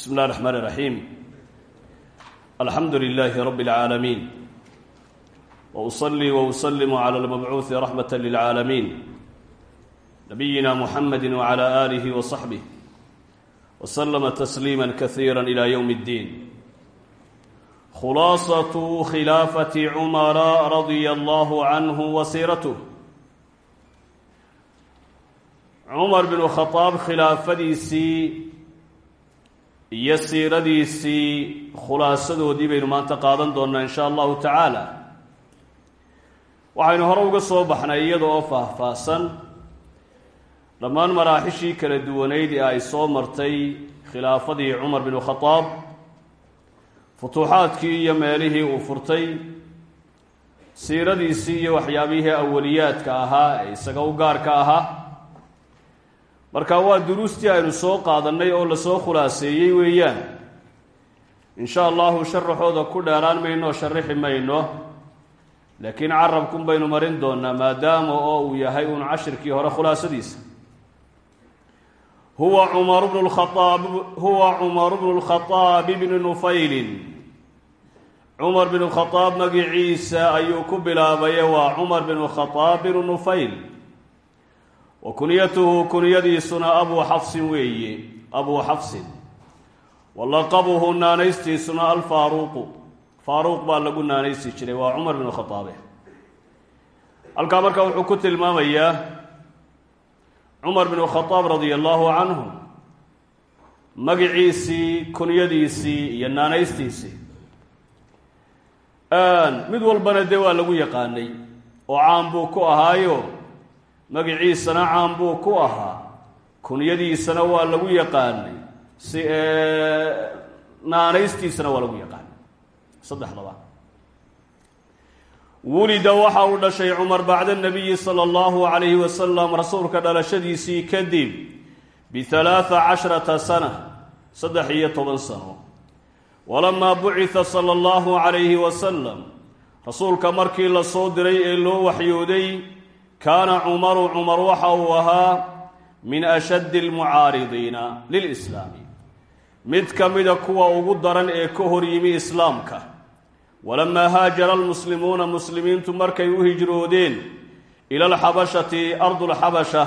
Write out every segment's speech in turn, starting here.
bismi illahi raxmaan iraxiim alxamdu lilaahi rabbi اlcaalamiin wa usalli wa uslimu cala almabcuuhi raxmata lilcaalamiin nabiyina muxamedi wacala aalihi wa saxbih wa slama tasliima kasiira ila yowm اddiin khulaasatu khilaafati cumara radia allahu canhu wa siiratuh cumar binu khaaab khilaafadiisii iyo siiradiisii khulaasadoodii baynu maanta qaadan doonnaa insha allahu tacaala. Waxaynu hore uga soo baxnay iyada oo faah-faahsan dhammaan maraaxishii kala duwanayd ee ay soo martay khilaafadii cumar binu khadaab futuuxaadkii iyo meelihii uu furtay siiradiisii iyo waxyaabihii awaliyaadka ahaa ee isaga u gaarka ahaa marka waa duruustii aynu soo qaadannay oo la soo khulaaseeyey weeyaan. Insha allahu sharaxooda ku dheeraan mayno sharixi mayno. Laakiin carabkun baynu marin doonaa maadaama oo uu yahay uun cashirkii hore khulaasadiisa. Huwa cumar bnu lkhaaab huwa cumaru bnu lkhaaabi bni nufaylin. Cumar binu khadaab magiciisa ayuu ku bilaabaye waa cumar binu khadaab binu nufayl wa kunyatuhu kunyadiisuna abuu xafsin weeye abuu xafsin wa laqabuhu naanaystiisuna alfaaruuqu faaruuq baa lagu naanaysi jiray waa cumar binu khadaabe halkaa marka wuxuu ku tilmaamayaa cumar binu khadaab radia allahu canhu magiciisii kunyadiisii iyo naanaystiisii mid walbana dee waa lagu yaqaanay oo caan buu ku ahaayo magiciisana caan buu ku ahaa. Kunyadiisana waa lagu yaqaanay. Si naanaystiisana waa lagu yaqaanay. Saddexdaba. Wulida waxa uu dhashay cumar bacda nabiyi sala allahu calayhi wasalam rasuulka dhalashadiisii kadib bihalaatha casharata sana saddex iyo toban sano. Walamaa bucitha sala allahu calayhi wasalam rasuulka markii la soo diray ee loo waxyooday kaana cumaru cumar waxa uu ahaa min ashaddi almucaaridiina lilislaami mid ka mida kuwa ugu daran ee ka hor yimi islaamka walamaa haajara almuslimuuna muslimiintu markay u hijroodeen ila alxabashati ardulxabasha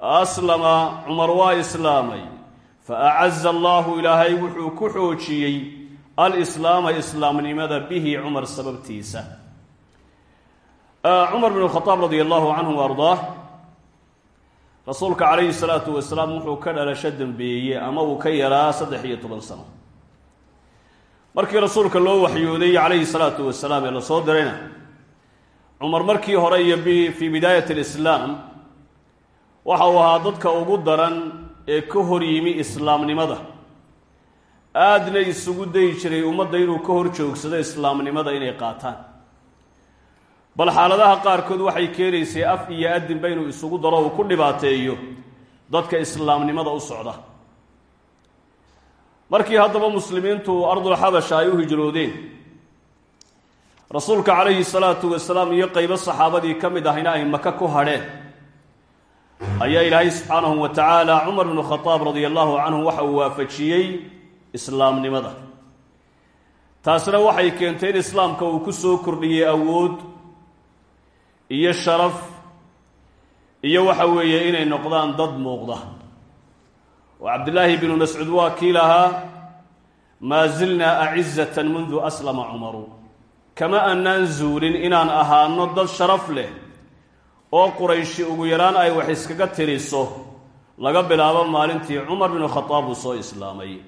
aslama cumar waa islaamay fa acaza allahu ilaahay wuxuu ku xoojiyey alislaama islaamnimada bihi cumar sababtiisa cumar bn khadaab radia allahu canhu wa ardaah rasuulka calayhi salaatu wasalaam wuxuu ka dhalasho dembeeyey ama uu ka yaraa saddex iyo toban sano markii rasuulka loo waxyooday calayhi salaatu wasalaam ee la soo dirayna cumar markii hore iyo fii bidaayat alislaam waxa uu ahaa dadka ugu daran ee ka hor yimi islaamnimada aadna isugu dayi jiray ummadda inuu ka hor joogsado islaamnimada inay qaataan bal xaaladaha qaarkood waxay keenaysay af iyo adinba inuu isugu daro uu ku dhibaateeyo dadka islaamnimada u socda. Markii haddaba muslimiintu ardulxabasha ay u hijroodeen rasuulka calayhi salaatu wasalaam iyo qeybo saxaabadii ka mid ahayna ay maka ku hadheen. Ayaa ilaahay subxaanahu wa tacaala cumar bnu khadaab radia allahu canhu waxa uu waafajiyey islaamnimada. Taasna waxay keentay in islaamka uu ku soo kordhiyey awood iyo sharaf iyo waxa weeye inay noqdaan dad muuqda. Oo cabdillaahi binu mascuud waa kii lahaa maa zilnaa acizatan mundu aslama cumaru kama annaan zuulin inaan ahaano dad sharaf leh oo qurayshi ugu yaraan ay wax iskaga tiriso laga bilaabo maalintii cumar binu khadaab uu soo islaamay.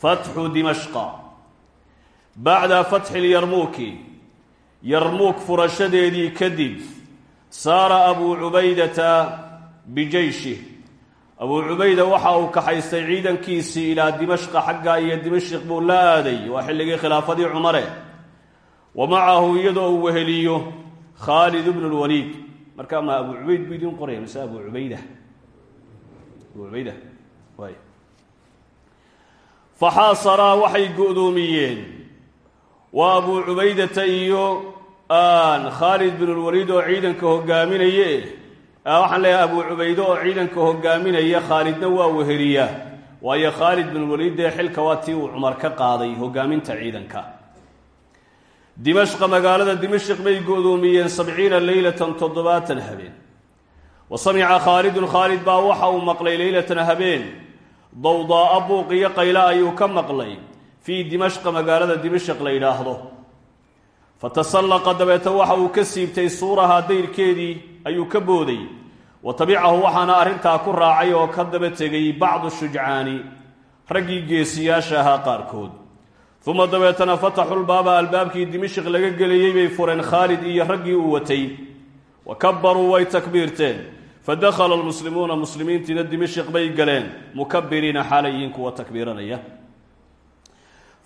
Fatxu dimashqa. Bacda fatxi lyarmuuki yarmuuk furashadeedii kadib saara abuu cubaydata bijeyshih abuu cubayda waxa uu kaxaystay ciidankiisii ilaa dimashqa xagga iyo dimashq buu la aaday waa xilligii khilaafadii cumare. Wa macahu iyadoo uu weheliyo khaalid bnu lwaliid markaa ma abuu cubayd buu idiin qoraya mise abuu cubayda? Abuu waa abuu cubaydata iyo khaalid binu lwaliid oo ciidanka hogaaminaye waxaan leeyahay abuu cubayde oo ciidanka hogaaminaya khaalidna waa weheliyaa waayo khaalid bin waliid dee xilka waa tii uu cumar ka qaaday hogaaminta ciidanka. Dimashqa magaalada dimashq bay go-doomiyeen sabciina leylatan toddobaatan habeen. Wa samica khaalidun khaalid baa waxa uu maqlay leylatan habeen. Dawdaaa buuq iyo qayla ayuu ka maqlay fii dimashqa magaalada dimashq la yidhaahdo. Fatasallaqa dabeeta waxa uu ka siibtay suuraha dayrkeedii ayuu ka booday. Wa tabicahu waxaana arrintaa ku raacay oo ka daba tegay bacdu shujcaani raggii geesiyaasha ahaa qaarkood. Uma dabeetana fataxulbaaba albaabkii dimashq laga gelayey bay fureen khaalid iyo raggii uu watay. Wa kabbaruu way takbiirteen. Fadakhala almuslimuuna muslimiintiina dimashq bay galeen. Mukabiriina xaalayihiin kuwa takbiiranaya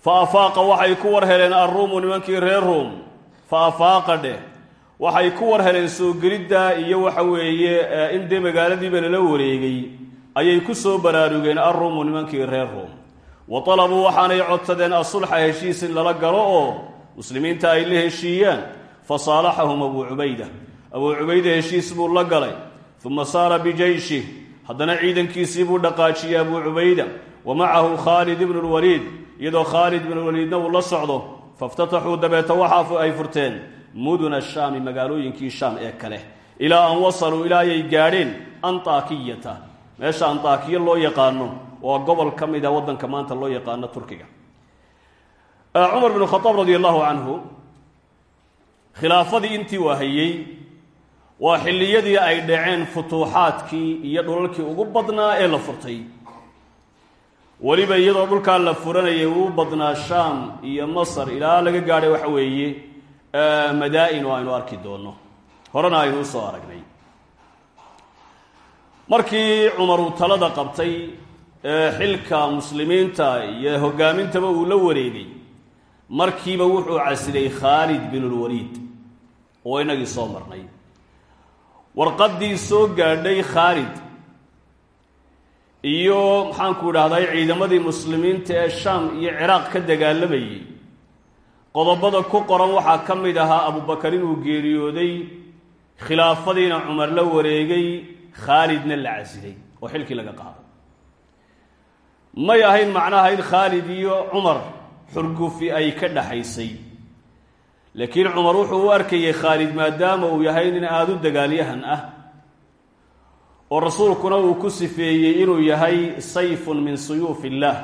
fa afaaqa waxay ku war heleen nimankii reer ruum. Fa afaaqa dheh. Waxay ku war heleen soo geliddaa iyo waxa weeye in dee magaaladiiba lala wareegay. Ayay ku soo baraarugeen arruumu nimankii reer ruum. Wa talabuu waxaanay codsadeen asulxa heshiis in lala galo oo muslimiinta ay la heshiiyaan. Fa saalaxahum abuu cubayda abuu cubayda heshiis buu la galay. Uma saara bijeyshih haddana ciidankiisii buu dhaqaajiyey abuu cubayda wa macahu khaalid ibnu lwaliid iyadoo khaalid ibnu waliidna uu la socdo faftataxuu dabeeta waxa ay furteen muduna shaami magaalooyinkii shaam ee kale ilaa an wasaluu ilaa ayay gaadheen antaakiyata meesha antaakiya loo yaqaano waa gobol ka mid a waddanka maanta loo yaqaano turkiga cumar binu khadaab radi allahu canhu khilaafadii intii uu hayey waa xilliyadii ay dhaceen futuuxaadkii iyo dhulalkii ugu badnaa ee la furtay weliba iyadoo dhulkaa la furanayay uu badnaa shaam iyo masar ilaa laga gaadhay waxa weeye madaa-in oo aynu arki doonno horena aynu u soo aragnay. Markii cumar uu talada qabtay xilka muslimiinta iyo hogaamintaba uu la wareegay markiiba wuxuu casilay khaalid binulwaliid oo inagii soo marnay. Warqaddii soo gaadhay khaalid iyo maxaanku idhahday ciidamadii muslimiinta ee shaam iyo ciraaq ka dagaalamayay qodobada ku qoran waxaa ka mid ahaa abubakar inuu geeriyooday khilaafadiina cumar la wareegay khaalidna la casilay oo xilkii laga qaaday. May ahayn macnaha in khaalid iyo cumar xurgufi ay ka dhaxaysay laakiin cumar wuxuu u arkayay khaalid maadaama uu yahay nin aada u dagaalyahan ah oo rasuulkuna uu ku sifeeyey inuu yahay sayfun min suyuuf illaah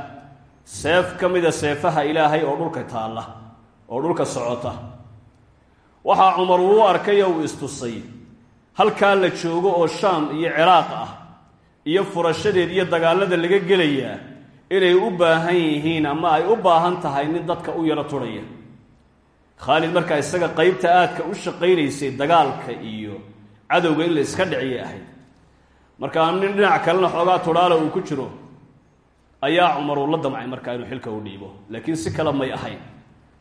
seef ka mida seefaha ilaahay oo dhulka taalla oo dhulka socota. Waxaa cumar uu arkay oo uu istusay halkaa la joogo oo shaam iyo ciraaq ah iyo furashadeed iyo dagaalada laga gelayaa inay u baahan yihiin ama ay u baahan tahay nin dadka u yaro turhaya khaalid markaa isaga qeybta aadka u shaqaynaysay dagaalka iyo cadowga in la iska dhiciyay ahayd markaa nin dhinac kalena xoogaa tudhaala uu ku jiro ayaa cumar uu la damcay markaa inuu xilka u dhiibo. Laakiin si kale may ahayn.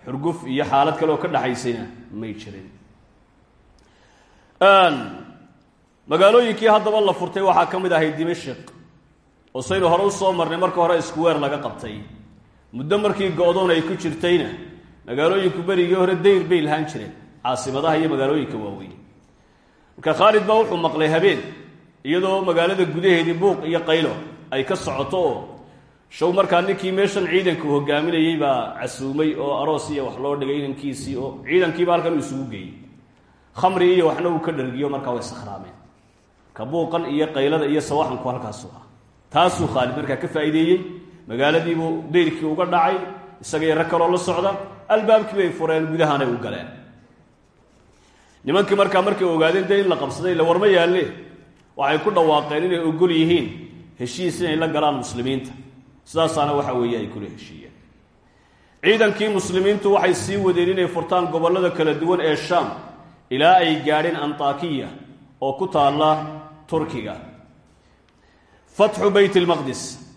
Xurguf iyo xaalad kale oo ka dhaxaysayna may jirin. Magaalooyinkii haddaba la furtay waxaa ka mid ahay dimashik oo saynu hore u soo marnay marka hore iskuweer laga qabtay. Muddo markii go-doon ay ku jirtayna magaalooyinku berigii hore dayr bay lahaan jireen. Caasimadaha iyo magaalooyinka waaweyn. Marka khaalid baa wuxuu maqlay habeen iyadoo magaalada gudaheedii buuq iyo qaylo ay ka socoto oo show markaa ninkii meeshan ciidanku hogaaminayey baa casuumay oo aroos iyo wax loo dhigay inankiisii oo ciidankiiba halkan uu isugu geeyey khamri iyo waxna uu ka dhargiyo markaa way sakhraameen. Marka buuqan iyo qaylada iyo sawaxanku halkaasu ah. Taasuu khaalid markaa ka faa'iideeyey. Magaaladiibuu dayrkii uga dhacay isagaiyo rag kaloo la socda albaabkii bay fureen gudahanay u galeen. Nimankii markaa markay ogaadeen dee in la qabsaday ila warma yaalle waxay ku dhawaaqeen inay ogol yihiin heshiis inay la galaan muslimiinta. Sidaasaana waxa weeye ay kula heshiiyeen. Ciidankii muslimiintu waxay sii wadeen inay furtaan gobollada kala duwan ee shaam ilaa ay gaadheen antakiya oo ku taalla turkiga. Fatxu beyt lmaqdis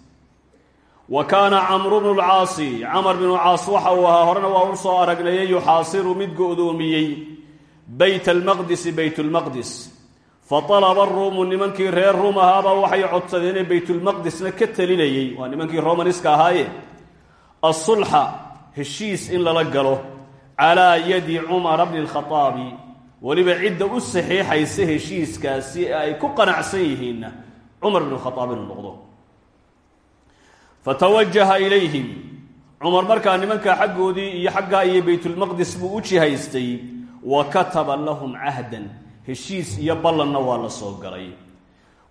wa kaana camru bnu lcaasi camar binu caas waxa uu ahaa horena waa u soo aragnaye yuxaasiru mid go-doomiyey beyt almaqdisi beyt lmaqdis fatalaba ruumu nimankii reer ruum ahaabaa waxay codsadeenee beytulmaqdisna ka talinayey waa nimankii romaniska ahaaye asulxa heshiis in lala galo calaa yadi cumara bni lkhaaabi weliba cidda u saxiixaysa heshiiskaasi ee ay ku qanacsan yihiinna cumar bn khaaab inuu noqdo fatawajaha ilayhim cumar markaa nimankaa xaggoodii iyo xaggaa iyo baytulmaqdis buu u jihaystay wa kataba lahum cahdan heshiis iyo ballanna waa la soo galay.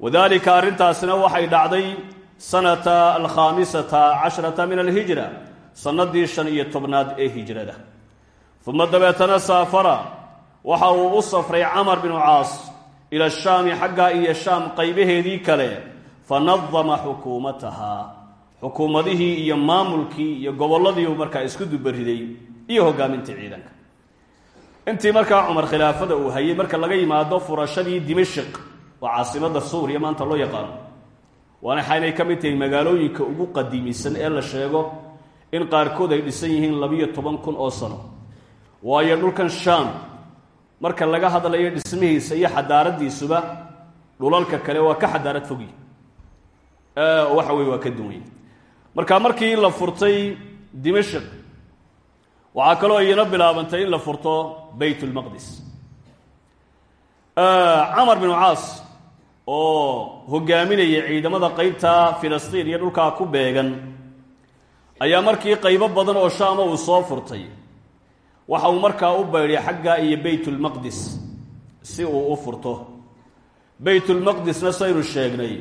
Wadaalika arrintaasina waxay dhacday sanata alkhaamisata cashrata min alhijra sannadii shan iyo tobnaad ee hijrada. Uma dabeetana saafara waxa uu u safray camar binu caas ila shaami xaggaa iyo shaam qaybaheedii kale fa nadama xukuumataha. Xukuumadihii iyo maamulkii iyo gobolladii markaa isku dubariday iyo hogaamintii ciidanka intii markaa cumar khilaafada uu hayay marka laga yimaado furashadii dimashik waa caasimada suuriya maanta loo yaqaano. Waana xaynay ka mid tahay magaalooyinka ugu qadiimisan ee la sheego in qaarkood ay dhisan yihiin labiyo toban kun oo sano. Waayo dhulkan shaam marka laga hadlayo dhismihiisa iyo xadaaradiisuba dhulalka kale waa ka xadaarad fogi. Waxa weye waa ka duwany marka markii la furtay dimashik waxaa kaloo iyana bilaabantay in la furto bayt lmaqdis camar binu caas oo hogaaminaya ciidamada qeybta filistiin iyo dhulkaa ku beegan ayaa markii qaybo badan oo shaama uu soo furtay waxa uu markaa u baydhay xagga iyo baytulmaqdis si uu u furto. Baytulmaqdisna saynu sheegnay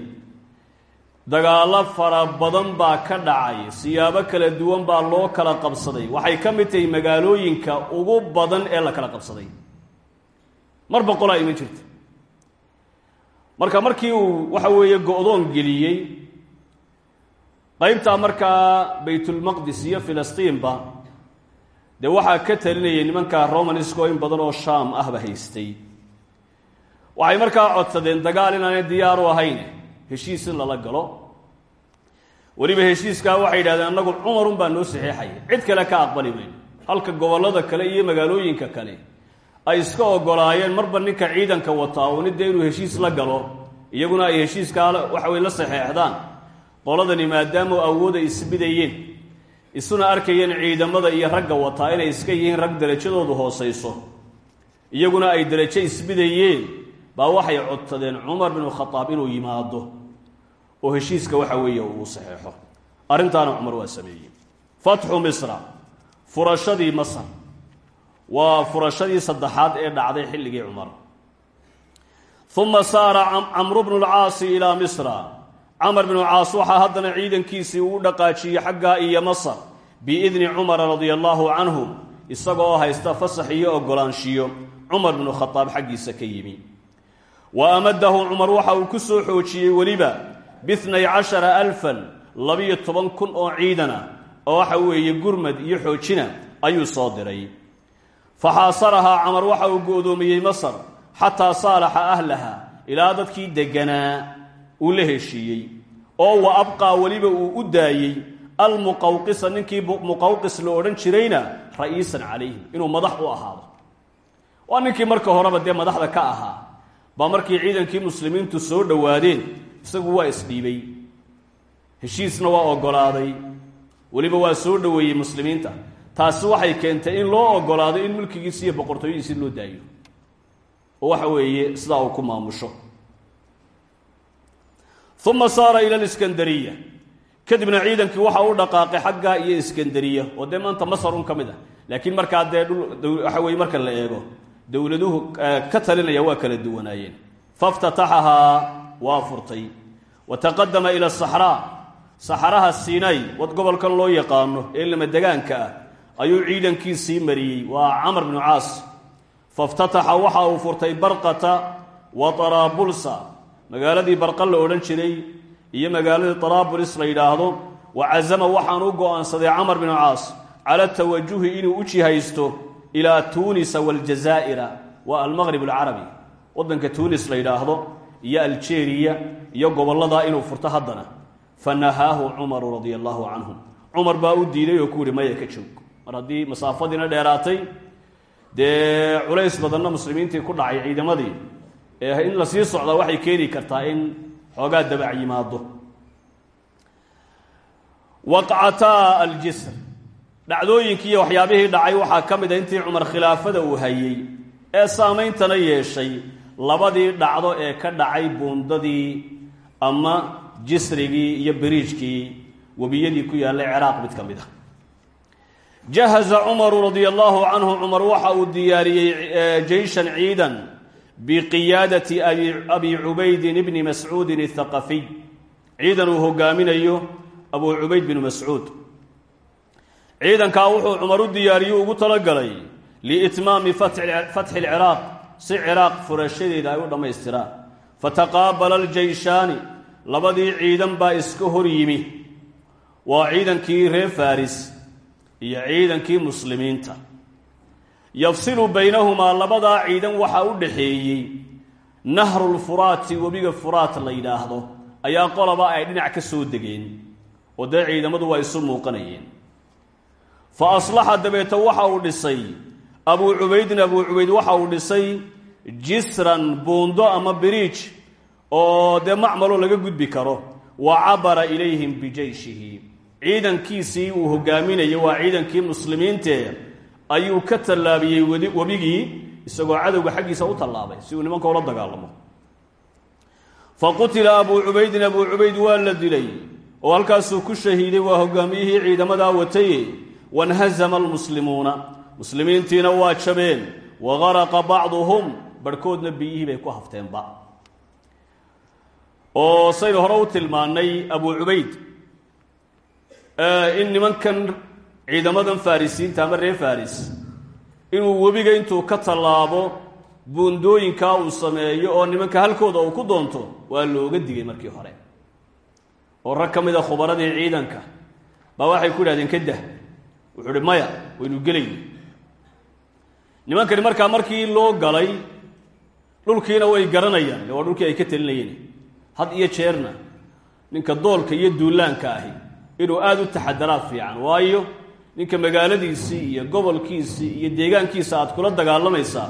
dagaallo fara badan baa ka dhacay siyaabo kala duwan baa loo kala qabsaday. Waxay ka mid tahay magaalooyinka ugu badan ee la kala qabsaday. Mar boqolaa iman jirta marka markii uu waxa weeye go-doon geliyey qaybtaa markaa baytulmaqdis iyo filistiinba dee waxaa ka talinayay nimanka romanisco in badan oo shaam ahba haystay. Waxay markaa codsadeen dagaal inaanay diyaaru ahayn heshiis in lala galo. Weliba heshiiskaa waxay yidhahdeen annagu cumarun baa noo saxeexaya cid kale ka aqbali mayno halka gobollada kale iyo magaalooyinka kale ay iska ogolaayeen marba ninka ciidanka wataa uuni dee inuu heshiis la galo iyaguna ay heshiiskaa waxa weye la saxeexdaan qoladani maadaama awood ay isbidayeen isuna arkayeen ciidamada iyo ragga wataa inay iska yihiin rag derajadoodu hoosayso. Iyaguna ay derajo isbidayeen baa waxay codsadeen cumar binu khadaab inuu yimaado oo heshiiska waxa weeye uu saxeexo arrintaana cumar waa sameeyey. Fatxu misra. Furashadii masar. Waa furashadii saddexaad ee dhacday xilligii cumar. Uma saara camru bnu lcaasi ilaa misra. Camar binu caas waxaa haddana ciidankiisii uu dhaqaajiyey xaggaa iyo masar biidni cumara radia allaahu canhu isagoo haysta fasax iyo ogolaanshiyo cumar binu khadaab xaggiisa ka yimi. Wa amadahu cumar waxa uu ku soo xoojiyey weliba biitnay cashara alfan labiyo toban kun oo ciidana oo waxa weeye gurmad iyo xoojina ayuu soo diray. Faxaasarahaa camar waxa uu go-doomiyey masar xataa saalaxa ahlaha ilaa dadkii degganaa uu la heshiiyey oo wa abqaa weliba uu u daayey almuqawqisa ninkii muqawqis la odhan jirayna ra'iisan calayhim inuu madax u ahaado. Waa ninkii marka horeba dee madaxda ka ahaa baa markii ciidankii muslimiintu soo dhowaadeen isagu waa isdhiibay. Heshiisna waa oggolaaday weliba waa soo dhoweeyey muslimiinta. Taasi waxay keentay in loo oggolaado in mulkigiisi iyo boqortooyadiisi loo daayo. Oo waxa weeye sidaa uu ku maamusho. Uma saara ila liskandariya kadibna ciidankii waxa u dhaqaaqay xagga iyo iskandariya. Oo dee maanta masar un ka mid ah. Laakiin markaa dee waxa weye marka la eego. Dowladuhu ka talinaya waa kala duwanaayeen. Faftataxahaa waa furtay. Wa taqadama ila saxraa saxraha sinay wad gobolkan loo yaqaano ee lamadegaanka ah ayuu ciidankiisii mariyey. Waa camar binu caas. Faftataxa waxa uu furtay barqata wa taraabulsa magaaladii barqa la odhan jiray iyo magaaladii taraabulis la yidhaahdo wa casama waxaan u go'aansaday camar binu caas cala tawajuhi inuu u jihaysto ilaa tuunisa waljazaa'ira waa almaqrib alcarabi waddanka tuunis la yidhaahdo iyo aljeeriya iyo gobolladaa inuu furto haddana fa nahaahu cumaru radia allaahu canhum. Cumar baa u diiday oo ku yihi maya ka joog mar haddii masaafadiina dheeraatay dee culays badanna muslimiintii ku dhacay ciidamadii ee in la sii socdaa waxay keeni kartaa in xoogaa dabac yimaado. Waqcataa aljisr. Dhacdooyinkii iyo waxyaabihii dhacay waxaa ka mid a intii cumar khilaafada uu hayey ee saameyntana yeeshay labadii dhacdo ee ka dhacay buundadii ama jisrigii iyo biriijkii webiyadii ku yaallay ciraaq mid ka mid a jahaza cumaru radia allahu canhu cumar waxa uu diyaariyey jeyshan ciidan biqiyaadati abi cubaydin ibni mascuudin athaqafiy ciidan uu hogaaminayo abu cubayd binu mascuud. Ciidankaa wuxuu cumar u diyaariyu ugu talagalay liitmaami fatxi alciraaq si ciraaq furashadeeda ay u dhammaystiraan fataqaabala aljeyshaani labadii ciidan baa iska hor yimi. Waa ciidankii reer faris iyo ciidankii muslimiinta. Yafsilu baynahumaa labadaa ciidan waxaa u dhaxeeyey nahrulfuraati webiga furaat la yidhaahdo ayaa qolaba ay dhinac ka soo degeen oo dee ciidamadu waa isu muuqanayeen. Fa aslaxa dabeeta waxa uu dhisay abuu cubaydin abuu cubayd waxa uu dhisay jisran buundo ama biriij oo dee macmaloo laga gudbi karo. Wa cabara ilayhim bijeyshihi ciidankiisii uu hogaaminayay waa ciidankii muslimiintee ayuu ka tallaabiyey webigii isagoo cadowga xaggiisa u tallaabay si uu nimanka ula dagaalamo. Fa qutila abuu cubaydin abuu cubayd waa la dilay oo halkaasuu ku shahiiday waa hogaamiyihii ciidamadaa wataye wanhazama almuslimuuna muslimiintiina waa jabeen. Wa garaqa bacduhum. Barhkoodna biyihii bay ku hafteenba oo saynu hore u tilmaannay abuu cubayd in nimankan ciidamadan farisiinta ama reer faris inuu webiga intuu ka tallaabo buundooyinkaa uu sameeyo oo nimanka halkooda uu ku doonto waa looga digay markii hore. Oo rag ka mid a khubaradii ciidanka baa waxay ku idhahdeen ka dah wuxuu uhi maya waynu gelayna nimankani markaa markii loo galay dhulkiina way garanayaan. Waa dhulkii ay ka talinayeen had iyo jeerna ninka doolka iyo duulaanka ahi inuu aada u taxadaraa fiican. Waayo ninka magaaladiisii iyo gobolkiisii iyo deegaankiisa aad kula dagaalamaysaa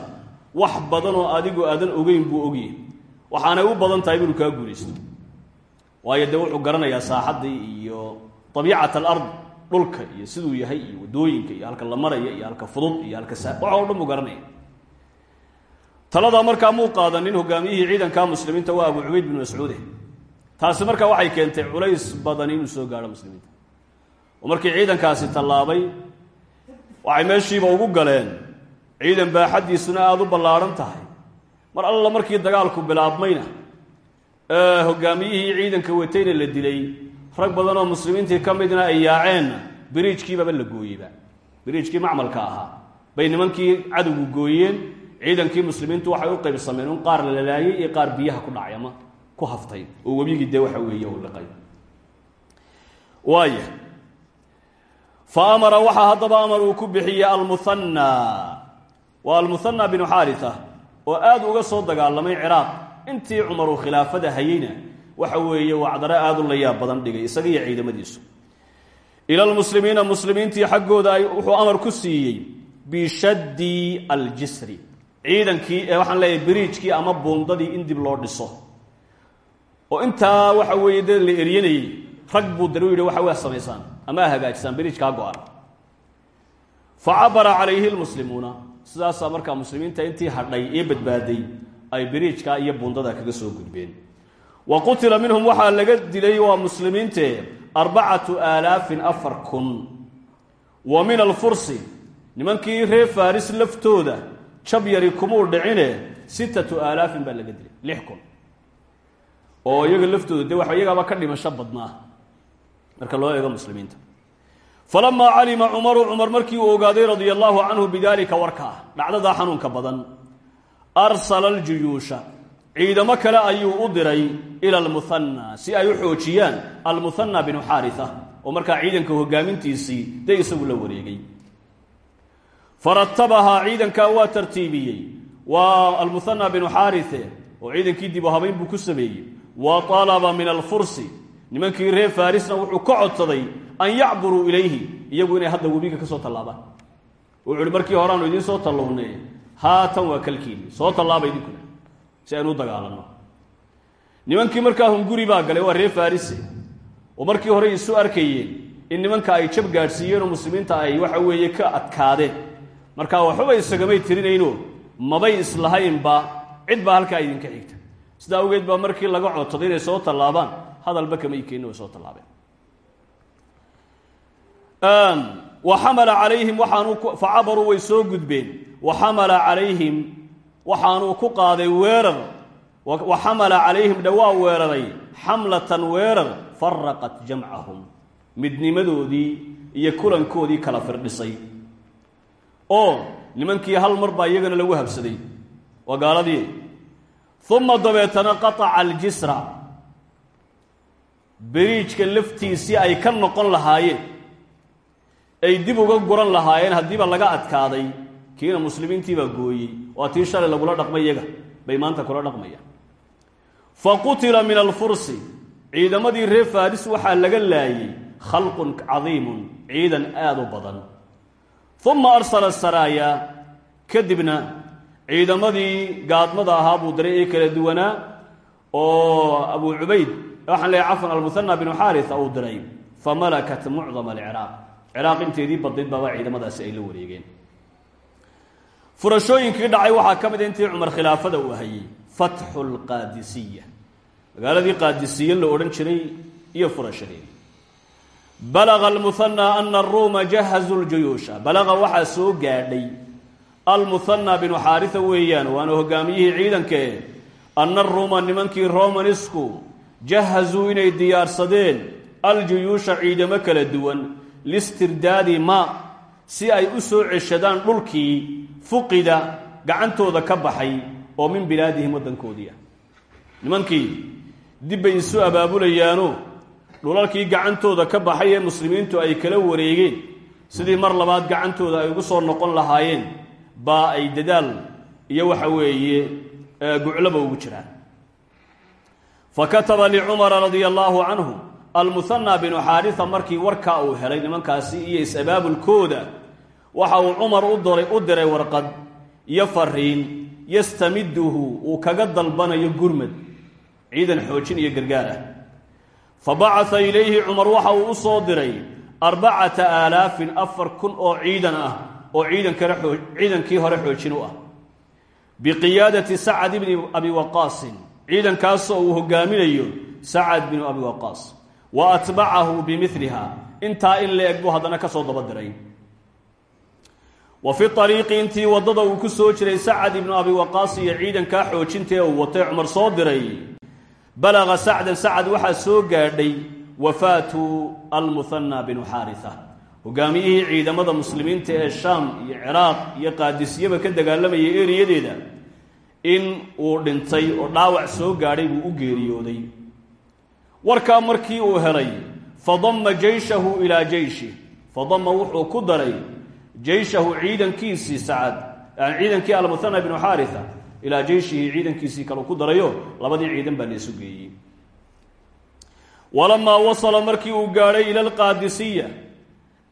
wax badan oo adigu aadan ogeyn buu ogyahay. Waxaanay u badan tahay inuu kaa guulaysto waayo dee wuxuu garanayaa saaxaddii iyo dabiicat alard dhulka iyo siduu yahay iyo waddooyinka iyo halka la maraya iyo halka fudud iyo halka sa waxa dhan buu garanaya. Taladaa markaa muu qaadanin hogaamiyihii ciidanka muslimiinta waa abu cubayd bin mascuude taasi markaa waxay keentay culays badan inuu soo gaadho muslimiinta. Oo markii ciidankaasi tallaabay waxay meeshiiba ugu galeen ciidan baaxaddiisuna aada u ballaadhan tahay. Mar alla markii dagaalku bilaabmayna hogaamiyihii ciidanka watayna la dilay rag badan oo muslimiintii ka midna ay yaaceenna biriijkiibaba la gooyeyba. Biriijkii macmalka ahaa. Bay nimankii cadowgu gooyeen ciidankii muslimiintu waxay u qaybsameen un qaar la laayay iyo qaar biyaha ku dhacay ama ku haftay. Oo webigii dee waxa weeye u liqay. Waaya fa amara waxaa haddaba amar uu ku bixiyey almuhanna waa almuhanna binu xaarita oo aada uga soo dagaalamay ciraaq. Intii cumar khilaafada hayeyna waxa weeye wacdare aada u la yaab badan dhigay isaga iyo ciidamadiisu. Ila lmuslimiina muslimiintii xaggooda wuxuu amar ku siiyey bishaddi aljisri. Ciidankii waxaan leeyahay biriijkii ama buundadii in dib loo dhiso. Oo intaa waxa weeye dee la eryanayey rag buu dare u yidhi waxa waa samaysaan ama a hagaajisaan biriijkaa go-an fa cabara calayhi lmuslimuuna sidaasaa markaa muslimiinta intii hadhay ee badbaaday ay biriijkaa iyo buundada kaga soo gudbeen wa qutila minhum waxaa laga dilay waa muslimiinte arbacatu aalaafin afar kun. Wa min alfursi nimankii reer faris laftooda jab yari kumuu dhicine sittatu aalaafin baa laga dilay lix oo iyaga laftooda dee waxa iyagaaba ka dhimasho badnaa marka loo eego muslimiinta. Falamaa calima cumaru cumar markii uu ogaaday radia allaahu canhu bidaalika warkaa dhacdadaa xanuunka badan arsala aljuyuusha ciidamo kale ayuu u diray ila almuhanna si ay u xoojiyaan almuhanna binu xaaria oo markaa ciidanka hogaamintiisii dee isagu la wareegay. Faratabahaa ciidankaa waa tartiibiyey. Waa almuhanna binu xaarie oo ciidankii dibu habayn buu ku sameeyey. Wa alaba min alfursi nimankii reer farisna wuxuu ka codsaday an yacburuu ilayhi iyagu inay hadda webiga ka soo tallaabaan. Wuxuu uhi markii horeaanu idiin soo tallownay haatan waa kalkiini soo tallaaba idinkuna si aynu u dagaalanno nimankii markaa hunguri baa galay waa reer farise oo markii hore isu arkayeen in nimanka ay jab gaadhsiiyeen muslimiinta ay waxa weeye ka adkaadeen. Markaa waxbaba isagamay tirinayno mabay islahaynba cid baa halkaa idinka xigta. Sidaa awgeed baa markii laga codsaday inay soo tallaabaan hadalba kamay keenin way soo tallaabeen. Wa xamala calayhim waxaanuu facabaruu way soo gudbeen. Wa xamala calayhim waxaanuu ku qaaday weerar. Wa xamala calayhim dhawaa weeraray. Xamlatan weerar faraqat jamcahum. Midnimadoodii iyo kulankoodii kala firdhisay. Oo nimankii hal mar baa iyagana lagu habsaday. Waa gaaladii. Uma dabeetana qataca aljisra. Beriijka laftiisii ay ka noqon lahaayeen. Ay dib uga guran lahaayeen haddiiba laga adkaaday kiina muslimiintiibaa gooyey. Waa tii shalay lagula dhaqmay iyaga. Bay maanta kula dhaqmayaan. Fa qutila min alfursi. Ciidamadii reer faris waxaa laga laayey khalqun cadiimun ciidan aada u badan. Uma arsala saraaya kadibna ciidamadii gaadmada ahaa buu diray ee kala duwanaa oo abu cubayd waxaan leehay cafan almuhana binu xaaria uu diray famalakat mucdama alciraaq ciraaq inteedii badnayd baaba ciidamadaasi ay la wareegeen furashooyinkii dhacay waxaa ka mid a intii cumar khilaafada uu hayey fatxu lqaadisiya magaaladii qaadisiye la odhan jiray iyo furashadeedi balaga almuhanaa ana aruuma jahazuu ljuyuusha balaga waxaa soo gaadhay almuhanaa binu xaarisa weeyaan waana hogaamiyihii ciidankee ana aruuma nimankii romanisku jahazuu inay diyaarsadeen aljuyuusha ciidamo kala duwan listirdaadi ma si ay u soo ceshadaan dhulkii fuqida gacantooda ka baxay oo min bilaadihim waddankoodii ah. Nimankii dib bay isu abaabulayaano dhulalkii gacantooda ka baxay ee muslimiintu ay kala wareegeen sidii mar labaad gacantooda ay ugu soo noqon lahaayeen baa ay dadaal iyo waxa weeye gucloba ugu jiraan. Fa kataba licumara radia allaahu canhu almuhanaa binu xaarisa markii warkaa uu helay nimankaasi iyo is-abaabulkooda waxa uu cumar u diray warqad iyo fariin yastamiduhu uu kaga dalbanayo gurmad ciidan xoojin iyo gargaar ah. Fa bacaa ilayhi cumar waxa uu u soo diray arbacata aalaafin afar kun oo ciidan ah oo ciidankii hore xoojin u ah. Biqiyaadati sacad bni abi waqaasin ciidankaasoo uu hogaaminayo sacad binu abi waqaas. Wa atbacahu bimiliha intaa in la eg buu haddana ka soo daba diray wa fi ariiqi intii waddada uu ku soo jiray sacad ibnu abi waqaas iyo ciidankaa xoojintae uu watay cumar soo diray balaga sacdan sacad waxaa soo gaadhay wafaatu almuhanaa binu xaarisa. Hogaamiyihii ciidamada muslimiinta ee shaam iyo ciraaq iyo qaadisyaba ka dagaalamayay eriyadeeda in uu dhintay oo dhaawac soo gaadhay buu u geeriyooday. Warkaa markii uu helay fadama jeyshahu ilaa jeyshi fadama wuxuu ku daray jeyshahu ciidankiisii sacad ciidankii almuhana binu xaarisa ilaa jeyshihi ciidankiisii kaleu ku darayo labadii ciidan baa la isu geeyey. Walamaa wasala markii uu gaadhay ila alqaadisiya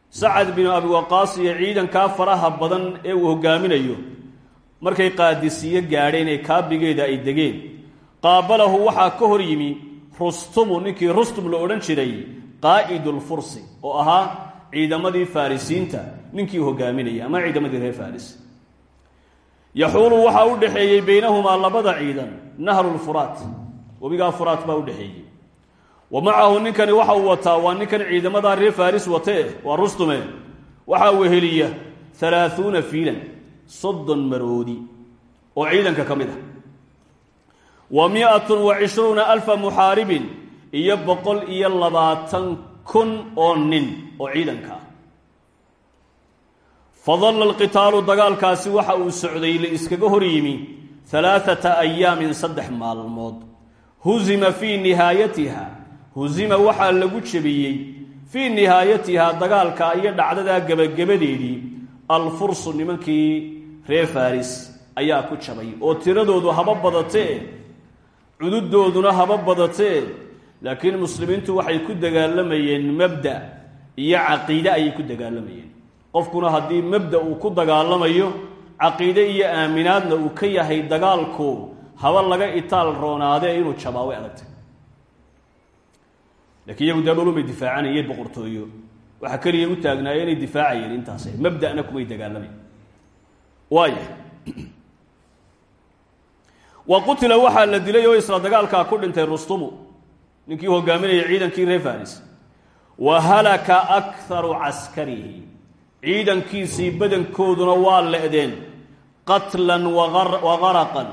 sacad binu abi waqaas iyo ciidankaa faraha badan ee uu hogaaminayo markay qaadisiye gaadheen ee kaabigeeda ay degeen qaabalahu waxaa ka hor yimi rustumu ninkii rustum la odhan jiray qaa'idulfursi oo ahaa ciidamadii farisiinta ninkii hogaaminayay ama ciidamadii reer faris. Yaxuulu waxaa u dhexeeyey baynahumaa labada ciidan nahrulfuraat webigaa furaat baa u dhexeeyey. Wa macahu ninkani waxa uu wataa waa ninkan ciidamadaa reer faris watee waa rustume waxaa weheliya halaahuuna fiilan soddon maroodi oo ciidanka ka mid ah. Wa mi-atun wa cishruuna muxaaribin iyo boqol iyo labaatan kun oo nin oo ciidanka ah. Fadalla alqitaalu dagaalkaasi waxa uu socday la iskaga hor yimi halaaata ayaamin saddex maalmood. Husima fii nihaayatiha husima waxaa lagu jebiyey fii nihaayatihaa dagaalka iyo dhacdadaa gebagabadeedii alfursu nimankii reer faris ayaa ku jabay oo tiradoodu haba badatee cududooduna haba badatee laakiin muslimiintu waxay ku dagaalamayeen mabda iyo caqiide ayay ku dagaalamayeen qofkuna haddii mabda uu ku dagaalamayo caqiide iyo aaminaadna uu ka yahay dagaalku haba laga itaal roonaadee inuu jabaa way adagtay lakiin iyagu dee dhulumay difaacanayeen boqortooyo. Waxaa keliya u taagnaaya inay difaacayeen intaas mabda'na kumay dagaalamayn waaya wa qutila waxaa la dilay oo isla dagaalkaa ku dhintay rustumu ninkii hogaaminaya ciidankii reer faris wa halaka akharu caskarihi. Ciidankiisii badankooduna waa le'deen qatlan wa garaqan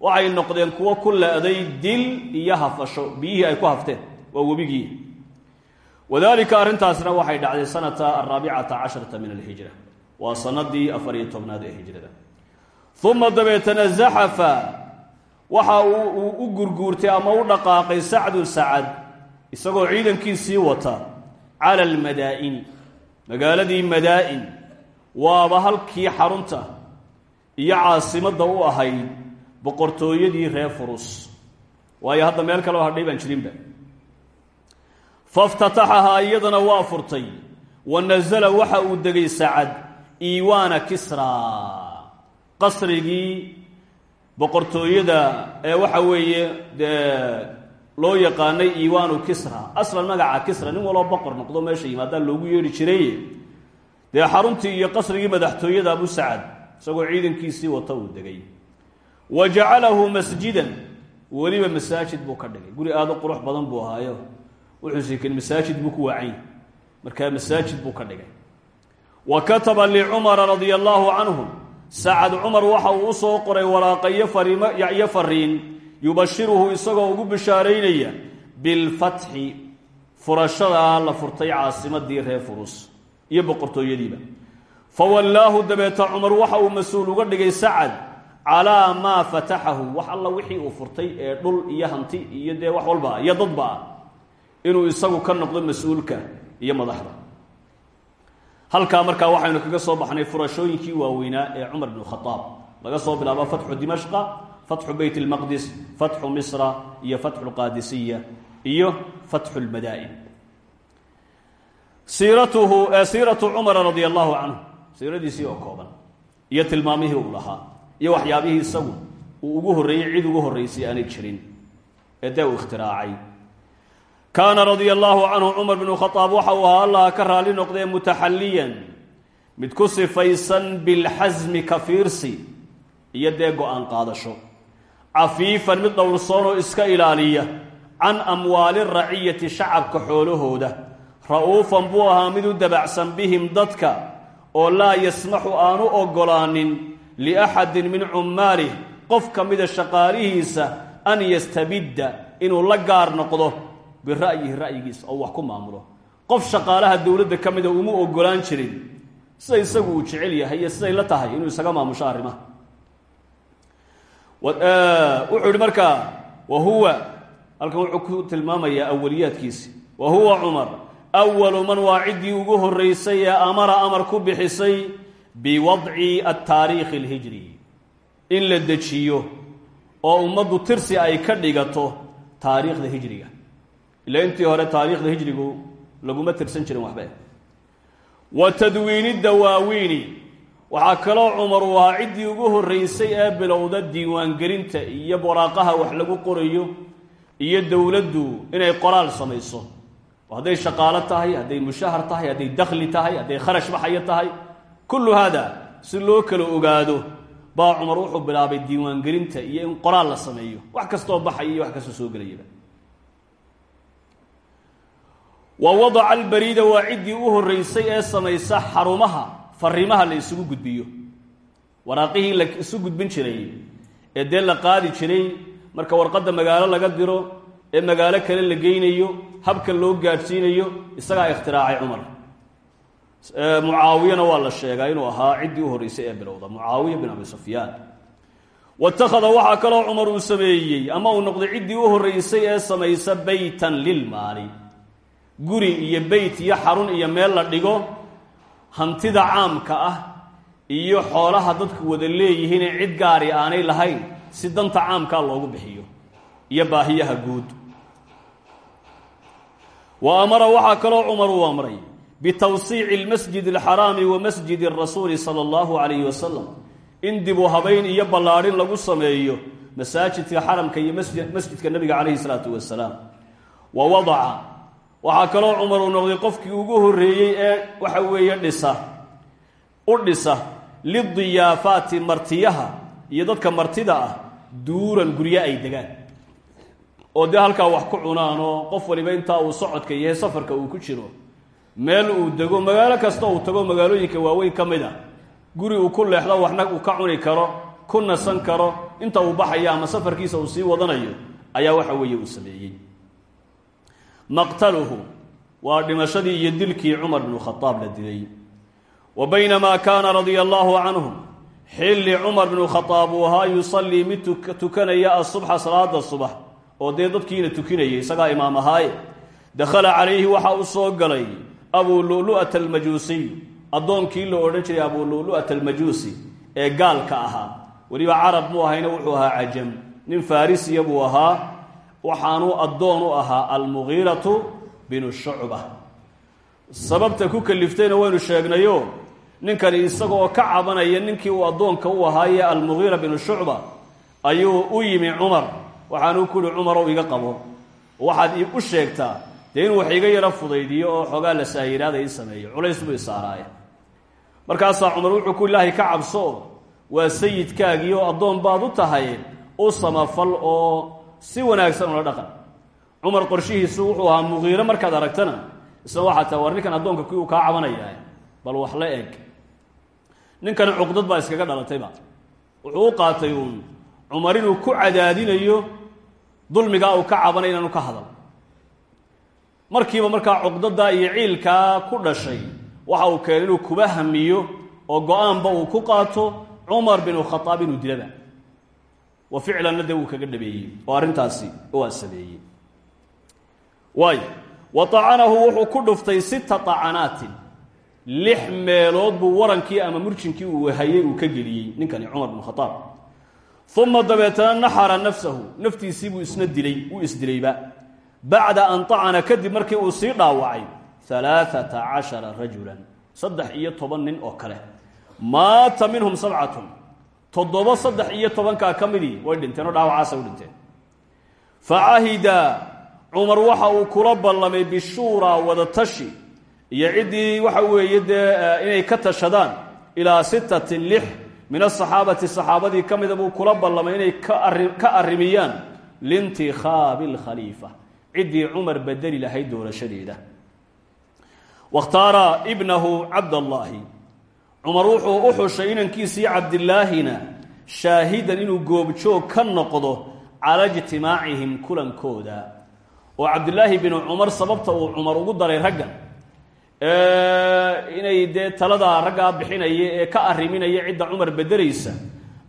waxay noqdeen kuwo ku le'day dil iyo hafasho. Biyihii ay ku hafteen waa webigii. Wadalika arrintaasna waxay dhacday sanata araabicata casharata min alhijra. Waa sanadii afar iyo tobnaad ee hijrada. Uma dabeetana zaxafa waxa uu u gurguurtay ama u dhaqaaqay sacdu sacad isagoo ciidankiisii wata cala almadaa'ini magaaladii madaa-in waaba halkii xarunta iyo caasimadda u ahayd boqortooyadii reer furus. Waayo hadda meel kaleo hadhay baan jirinba. Faftataxahaa iyadana waa furtay. Wa nasala waxa uu degay sacad iiwaana kisra. Qasrigii boqortooyada ee waxa weeye dee loo yaqaanay iiwaanu kisra. Aslan magaca kisra nin waloo boqor noqdo meesha yimaadaan loogu yeedhi jiray. Dee xaruntii iyo qasrigii madaxtooyada abu sacad isagoo ciidankiisii wata uu degay. Wa jacalahu masjidan weliba masaajid buu ka dhigay. Guri aada u qurux badan buu ahaayo. Wuxuu sikin masaajid buu ku waacay markaa masaajid buu ka dhigay. Wa kataba licumara radia allaahu canhu sacad cumar waxa uu u soo qoray waraaqayo fariimo iyo fariin yubashiruhu isagoo ugu bishaaraynaya bilfatxi furashadaa la furtay caasimadii reer furus iyo boqortooyadiiba. Fa wallaahu dabeeta cumar waxa uu mas'uul uga dhigay sacad calaa maa fataxahu wax alla wixii uu furtay ee dhul iyo hanti iyo dee wax walba iyo dadba ah inuu isagu ka noqdo mas'uulka iyo madaxda halkaa markaa waxaynu kaga soo baxnay furashooyinkii waaweynaa ee cumar bn khaaab laga soo bilaabo fatxu dimashqa fatxu beyt اlmaqdis fatxu misra iyo fatxu lqaadisiya iyo fatxu lmadaa'in siiratuhu siiratu cumara radia allahu canhu siiradiisii oo kooban iyo tilmaamihii uu lahaa iyo waxyaabihii isagu uu ugu horreeyey cid ugu horraysay aanay jirin ee dee uu ikhtiraacay kaana radia allaahu canhu cumar bnu khadaab waxa uu ahaa allaha ka raali noqdee mutaxalliyan. Mid ku sifaysan bilxasmi ka fiirsi iyo dee go'aan qaadasho. Cafiifan mid dhowrsoon oo iska ilaaliya can amwaali raciyati shacabka xoolahooda. Ra'uufan buu ahaa mid u dabacsan bihim dadka oo laa yasmaxu aanu oggolaanin liaxadin min cummaalih qof ka mida shaqaalihiisa an yastabidda inuu la gaar noqdo bira'yihi ra'yigiisa oo wax ku maamulo. Qof shaqaalaha dowladda ka mida uma ogolaan jirin sida isagu uu jecel yahay iyo la tahay inuu isaga maamusho arrimaha. Wuxuu yihi markaa wa huwa halkan ku tilmaamayaa awaliyaadkiisi wa huwa cumar awalu man waa ciddii ugu horraysay ee amara amar ku bixisay biwadci altaariikhi alhijri. In la dejiyo oo ummaddu tirsi ay ka dhigato taariikhda hijriga ila intii hore taariikhda hijrigu laguma tirsan jirin waxba. Wa tadwiini dawaawiini. Waxaa kaloo cumar uu ahaa ciddii ugu horraysay ee bilowda diiwaangelinta iyo waraaqaha wax lagu qorayo iyo dowladdu inay qoraal samayso. Hadday shaqaalo tahay hadday mushahar tahay hadday dakhli tahay hadday kharash baxayo tahay. Kullu haada si loo kala ogaado baa cumar wuxuu bilaabay diiwaangelinta iyo in qoraal la sameeyo. Wax kastoo baxaya iyo wax kastoo soo gelayaba wa wadaca albariida waa ciddii u horraysay ee samaysa xarumaha fariimaha la isugu gudbiyo. Waraaqihii la isu gudbin jiray ee dee la qaadi jiray marka warqadda magaalo laga diro ee magaalo kale la geynayo habka loo gaadhsiinayo isagaa ikhtiraacay cumar. Mucaawiyana waa la sheegaa inuu ahaa ciddii u horraysay ee bilowda mucaawiya bin abi sufyaan. Watakhada waxaa kaloo cumar uu sameeyey ama uu noqday ciddii u horraysay ee samaysa beytan lilmaali guri iyo beyt iyo xarun iyo meel la dhigo hantida caamka ah iyo xoolaha dadku wada leeyihiinee cid gaari aanay lahayn si danta caamkaa loogu bixiyo iyo baahiyaha guud. Wa amara waxaa kaloo cumar uu amray bitawsiici lmasjid alxaraami wa masjid rasuuli sala allahu calayhi wasalam in dib u habayn iyo ballaadhin lagu sameeyo masaajidka xaramka iyo masjidka nebiga calayhi salaatu wasalaam wa wadaca waxaa kaloo cumar uu noqday qofkii ugu horreeyey ee waxa weeye dhisa. U dhisa lidiyaafaati martiyaha iyo dadka martida ah duuran guryo ay degaan. Oo dee halkaa wax ku cunaan oo qof waliba intaa uu socodka yahay safarka uu ku jiro meel uu dego magaalo kasta uu tago magaalooyinka waaweyn ka mid a guri uu ku leexdo waxna uu ka cuni karo ku nasan karo inta uu baxayo ama safarkiisa uu sii wadanayo ayaa waxa weeye uu sameeyey maqtaluhu waa dhimashadii iyo dilkii cumar bnu khadaab la dilay wa baynamaa kaana radia allaahu canhu xilli cumar bnu khadaab uu ahaa yusallii mid tukanaya asubxa salaada subax oo dee dadkiina tukinayay isagaa imaam ahaaye. Dakhala calayhi waxaa u soo galay abuu lulu'ata almajuusiy. Addoonkii la odhan jiray abuu lulu'ata almajuusi ee gaalka ahaa. Weliba carab muu ahayna wuxuu ahaa cajam. Nin farisiya buu ahaa waxaanuu addoon u ahaa almugiiratu binu shucba. Sababta ku kaliftayna waynu sheegnayo ninkani isagoo ka cabanaya ninkii uu addoonka u ahaaye almugiira binu shucba ayuu u yimi cumar. Waxaanuu kuhi cumarow iga qabo. Waxaad u sheegtaa dee inuu wax iga yaro fudaydiyo oo xoogaa la saahiraada ii sameeyo culays buu isaaraaye markaasaa cumar wuxuu ku ilaahay ka cabso waa sayidkaagii oo addoon baad u tahay u samafal oo si wanaagsan ula dhaqan. Cumar qorshihiisu wuxuu ahaa muqiiro markaad aragtana isna waxaa taa war ninkan addoonka ki uu kaa cabanaya bal wax la eg ninkani cuqdad baa iskaga dhalatayba wuxuu u qaatay uun cumar inuu ku cadaadinayo dulmigaa uu ka cabanay inaanu ka hadal. Markiiba markaa cuqdadaa iyo ciilkaa ku dhashay waxa uu keenay inuu kuba hamiyo oo go'aanba uu ku qaato cumar binu khadaab inuu dilaba wa ficlanna dee wuu kaga dhabeeyey. Oo arrintaasi waa sameeyey. Waayo wa tacanahu wuxuu ku dhuftay sita tacanaatin lix meelood buu warankii ama murjinkii uu hayay uu ka geliyey ninkani cumar binu khadaab uma dabeetana naxara nafsahu. Naftiisii buu isna dilay wuu isdilayba bacda an tacana kadib markii uu sii dhaawacay alaaata cashara rajulan. Saddex iyo toban nin oo kale. Maata minhum sabcatun toddoba saddex iyo tobankaa ka midii way dhinteen oo dhaawacaasa u dhinteen. Facahida cumar waxa uu kula ballamay bishuuraa wadatashi iyo ciddii waxa weeye dee inay ka tashadaan ilaa sittatin lix min asaxaabati saxaabadii ka mida buu kula ballamay inay ka arrimiyaan liintikhaabi alkhaliifa ciddii cumar bedeli lahayd doorashadeeda. Wakhtaara ibnahu cabdallaahi cumar wuxuu u xushay inankiisii cabdilaahina shaahidan inuu goobjoog ka noqdo cala ijtimaacihim kulankooda. Oo cabdilaahi binu cumar sababta uu cumar ugu daray raggan inay dee taladaa raggaa bixinaya ee ka arriminaya cidda cumar bedelaysa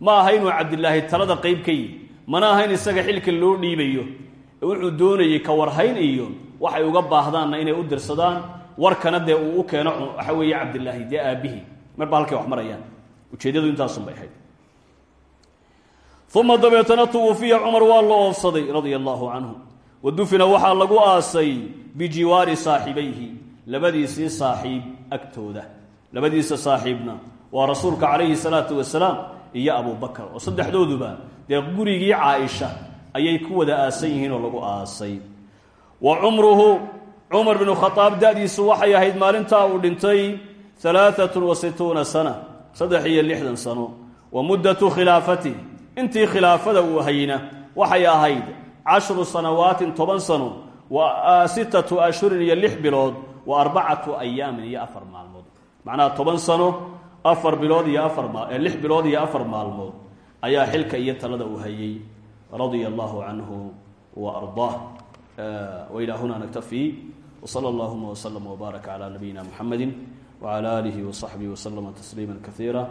ma aha inuu cabdilaahi talada qeyb ka yihi mana aha in isaga xilka loo dhiibayo. Wuxuu doonayay ka warhayn iyo waxay uga baahdaanna inay u dirsadaan warkana dee uu u keeno waxa weeye cabdilaahi dee aabbihii marba halkay wax marayaan. Ujeeddadu intaasunbay ahayd. Uma dabeetana tuwufiya cumar waa la oofsaday radia allaahu canhu wa dufina waxaa lagu aasay bijiwaari saaxibayhi labadiisii saaxiib agtooda. Labadiisa saaxiibna waa rasuulka calayhi salaatu wasalaam iyo abubakar oo saddexdooduba dee gurigii caaisha ayay ku wada aasan yihiin oo lagu aasay. Wa cumruhu cumar binu khadaab da-diisu waxay ahayd maalintaa uu dhintay alaaatun wa situuna sana saddex iyo lixdan sano wa muddatu khilaafati intii khilaafada uu hayna waxay ahayd cashru sanawaatin toban sano wa sittatu ashhurin iyo lix bilood wa arbacatu ayaamin iyo afar maalmood macnaha toban sano afar bilood iyo afar lix bilood iyo afar maalmood ayaa xilka iyo talada uu hayay. radia allahu wa ardaah wailaa huna naktafi wsala allahuma wslama wbaarak cala nabiyina muxamedi wcala aalihi wasaxbihi waslama tasliima kaiira